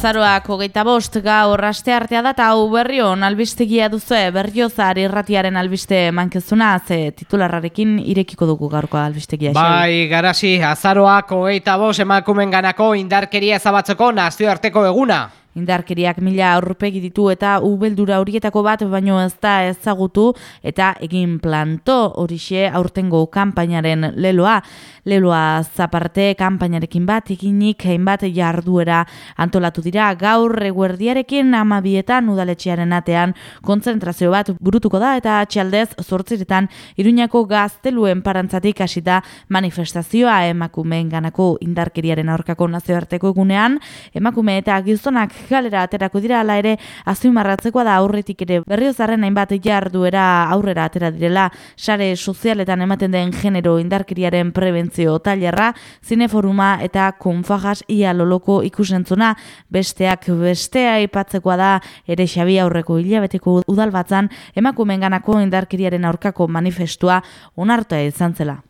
Azaroak hogeita bost gaur aste artea da hau berrion albistegia duzu berriozar irratiaren albiste mankezuna ze titularrarekin irekiko dugu gaurko albistegia. Bai, garasi, azaroak hogeita bost emakumen ganako indarkeria ezabatzeko nazioarteko eguna. Indarkeriak mila aurrupegi ditu eta ubeldura horietako bat baino ez da ezagutu eta egin planto horixe aurtengo kanpainaren leloa. Leloa zaparte kanpainarekin bat eginik hainbat jarduera antolatu dira gaur eguerdiarekin amabietan udaletxearen atean kontzentrazio bat burutuko da eta txaldez zortziretan iruñako gazteluen parantzatik hasita manifestazioa emakumeen ganako indarkeriaren aurkako nazioarteko egunean emakume eta gizonak galera aterako dira ala ere azimarratzekoa da aurretik ere berriozarren hainbat jarduera aurrera atera direla sare sozialetan ematen den genero indarkeriaren prebentzio tailerra zineforuma eta konfajas ia loloko ikusentzuna besteak bestea ipatzekoa da ere xabi aurreko hilabeteko udalbatzan emakumenganako indarkeriaren aurkako manifestua onartua izan zela.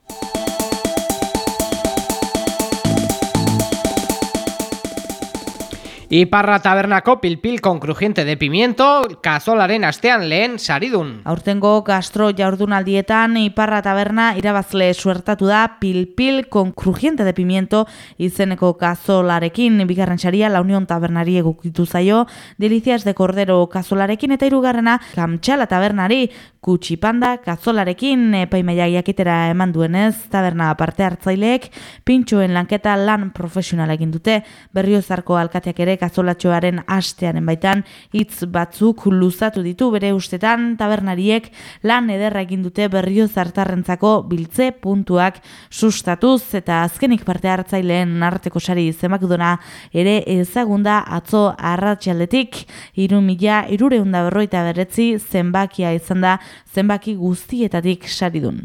Iparra tabernako pilpil con crujiente de pimiento, kazolaren astean lehen saridun. Aurtengo gastro jaurdunaldietan Iparra taberna irabazle suertatu da pilpil con crujiente de pimiento izeneko kazolarekin bigarren saria la Unión Tabernari egukitu zaio, delicias de cordero kazolarekin eta hirugarrena kamtxala tabernari. Kutsipanda kazolarekin epaimaia jakitera eman duenez taberna parte hartzaileek pintxoen lanketa lan profesional egin dute. Berriozarko alkateak ere kazolatxoaren astearen baitan hitz batzuk luzatu ditu bere ustetan tabernariek lan ederra egin dute berrio zartarrentzako biltze puntuak sustatuz eta azkenik parte hartzaileen arteko sari zemakudona ere ezagunda atzo arratsaldetik iru mila irureunda berroita beretzi zenbakia izan da zenbaki guztietatik saridun.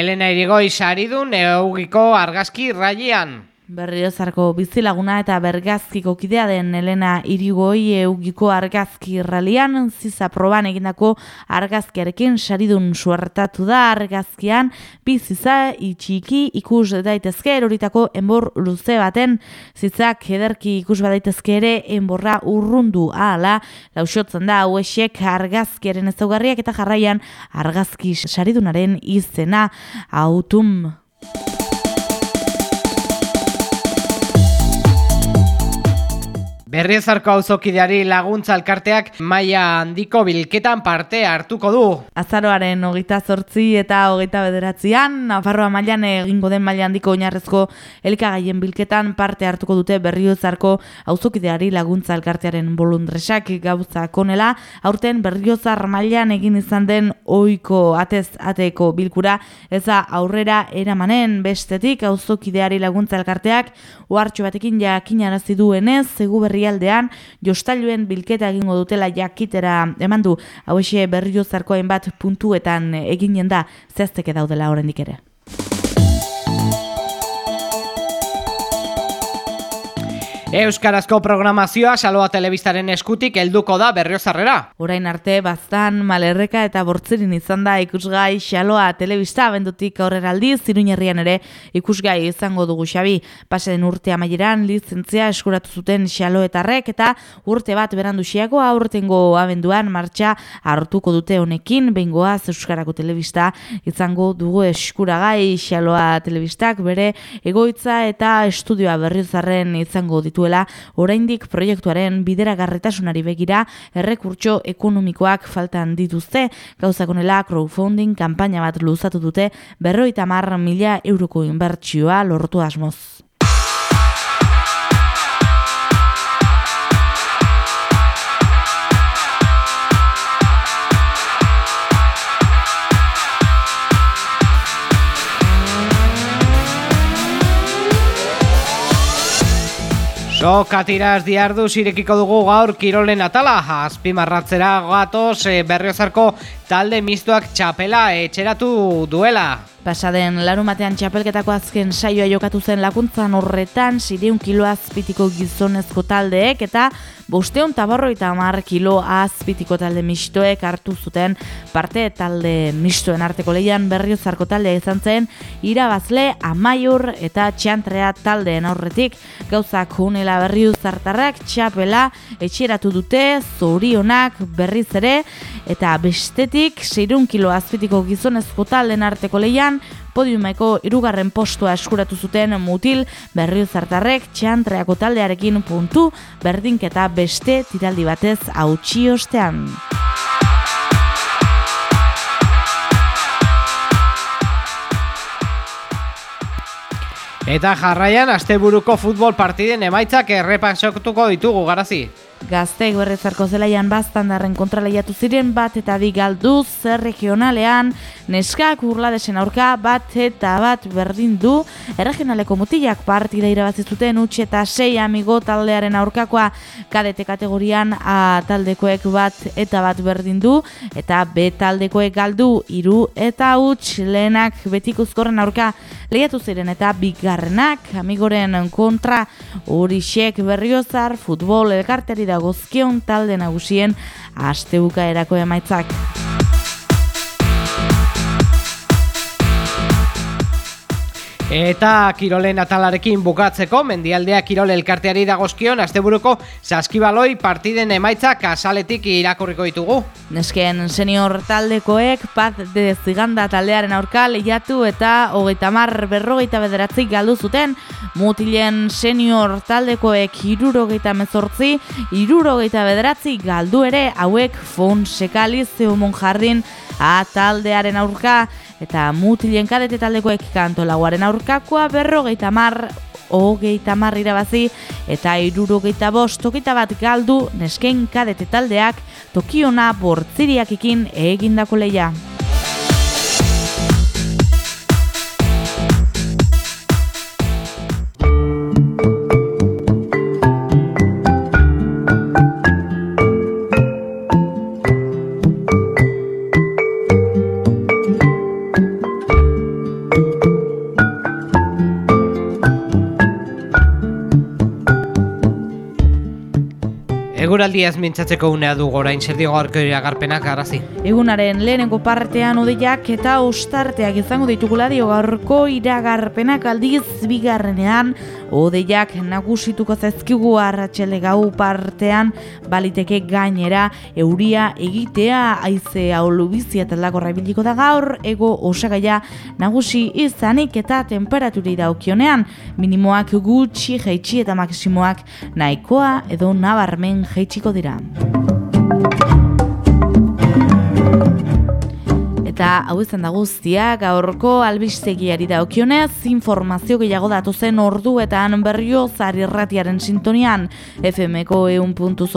Elena Irigoi saridun eugiko argazki raian. Berriozarko bizilaguna eta bergazkiko kidea den Elena Irigoi eugiko argazki ralian, ziza proban egindako argazkiarekin saridun suertatu da argazkian, biziza itxiki ikus daitezke eroritako enbor luze baten, zizak ederki ikus badaitezke ere enborra urrundu ahala, lausotzen da hauesek argazkiaren ezaugarriak eta jarraian argazki saridunaren izena. Autum. Berriozarko auzokideari laguntza elkarteak maila handiko bilketan parte hartuko du. Azaroaren hogeita zortzi eta hogeita bederatzean, Nafarroa mailan egingo den maila handiko oinarrezko elkagaien bilketan parte hartuko dute Berriozarko auzokideari laguntza elkartearen bolundresak gauza konela, aurten Berriozar mailan egin izan den oiko atez ateko bilkura, eza aurrera eramanen bestetik auzokideari laguntza elkarteak uartxo batekin jakinarazi duenez, zegu berri herrialdean jostailuen bilketa egingo dutela jakitera eman du hauxe berriozarko hainbat puntuetan eginen da zehazteke daudela oraindik ere. Euskarazko programazioa saloa telebistaren eskutik helduko da berriozarrera. Orain arte baztan malerreka eta bortzerin izan da ikusgai saloa telebista abendutik aurrera aldiz ziruñerrian ere ikusgai izango dugu xabi. Pasen urte amaieran lizentzia eskuratu zuten xaloetarrek eta urte bat berandu xiago aurtengo abenduan martxa hartuko dute honekin behingoaz Euskarako telebista izango dugu eskuragai xaloa telebistak bere egoitza eta estudioa berriozarren izango ditu dituela oraindik proiektuaren bideragarritasunari begira errekurtso ekonomikoak faltan dituzte gauzakonela crowdfunding kanpaina bat luzatu dute berroita mar mila euroko inbertsioa lortu asmoz. Sokatiraz diardu zirekiko dugu gaur kirolen atala, azpimarratzera gatoz e, berriozarko talde mistuak txapela etxeratu duela. Pasaden larumatean txapelketako azken saioa jokatu zen lakuntzan horretan, sireun kilo azpitiko gizonezko taldeek eta bosteun tabarro eta mar kilo azpitiko talde mistoek hartu zuten parte talde mistoen arteko leian berrio zarko taldea izan zen irabazle amaiur eta txantrea taldeen aurretik. Gauzak hunela berriu zartarrak txapela etxeratu dute zorionak berriz ere eta bestetik seirun kilo azpitiko gizonezko taldeen arteko leian podiumeko irugarren postua eskuratu zuten mutil berriu zartarrek txantreako taldearekin puntu berdinketa beste tiraldi batez hautsi ostean. Eta jarraian, asteburuko futbol partiden emaitzak errepasotuko ditugu garazi. Gazteik berrezarko zelaian baztandarren kontraleiatu ziren bat eta bi galduz zer regionalean. Neskak urladesen aurka bat eta bat berdin du. Erregionaleko mutilak partida irabazi zuten utxe eta sei amigo taldearen aurkakoa. Kadete kategorian A taldekoek bat eta bat berdin du eta B taldekoek galdu hiru eta huts. Lehenak betikuzkorren aurka lehiatu ziren eta bigarrenak amigoren kontra. Horixek berriozar futbol elkarteri dagozkion talde nagusien astebuka erako emaitzak. Eta Kirolen atalarekin bukatzeko, mendialdea Kirol elkarteari dagozkion, asteburuko saskibaloi partiden emaitza kasaletik irakurriko ditugu. Nesken senior taldekoek pat de ziganda taldearen aurka lehiatu eta hogeita mar berrogeita bederatzik galdu zuten, mutilen senior taldekoek irurogeita mezortzi, irurogeita bederatzi galdu ere hauek fonsekali zeumon jardin a taldearen aurka, eta mutilen kadete taldekoek kanto lauaren aurkakoa berrogeita mar hogeita mar irabazi eta irurogeita bost tokita bat galdu nesken kadete taldeak tokiona bortziriakikin egindako leia. Eguraldi ez mintzatzeko unea du gorain zer dio garpenak arazi. Egunaren lehenengo partean odeiak eta ostarteak izango ditugula dio gaurko iragarpenak. Aldiz bigarrenean odeiak nagusituko zaizkigu arratsele gau partean. Baliteke gainera euria egitea aize aulu bizi eta lakorra biliko da gaur ego osagaia nagusi izanik eta temperaturi daukionean. Minimoak gutxi jaitsi eta maksimoak nahikoa edo nabarmen jaitsiko dira. Eta hau izan da guztia, gaurko albistegiari da okionez, informazio gehiago datu zen orduetan berrio zarirratiaren sintonian FMko eun puntu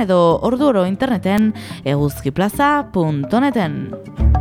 edo orduro interneten eguzkiplaza.neten.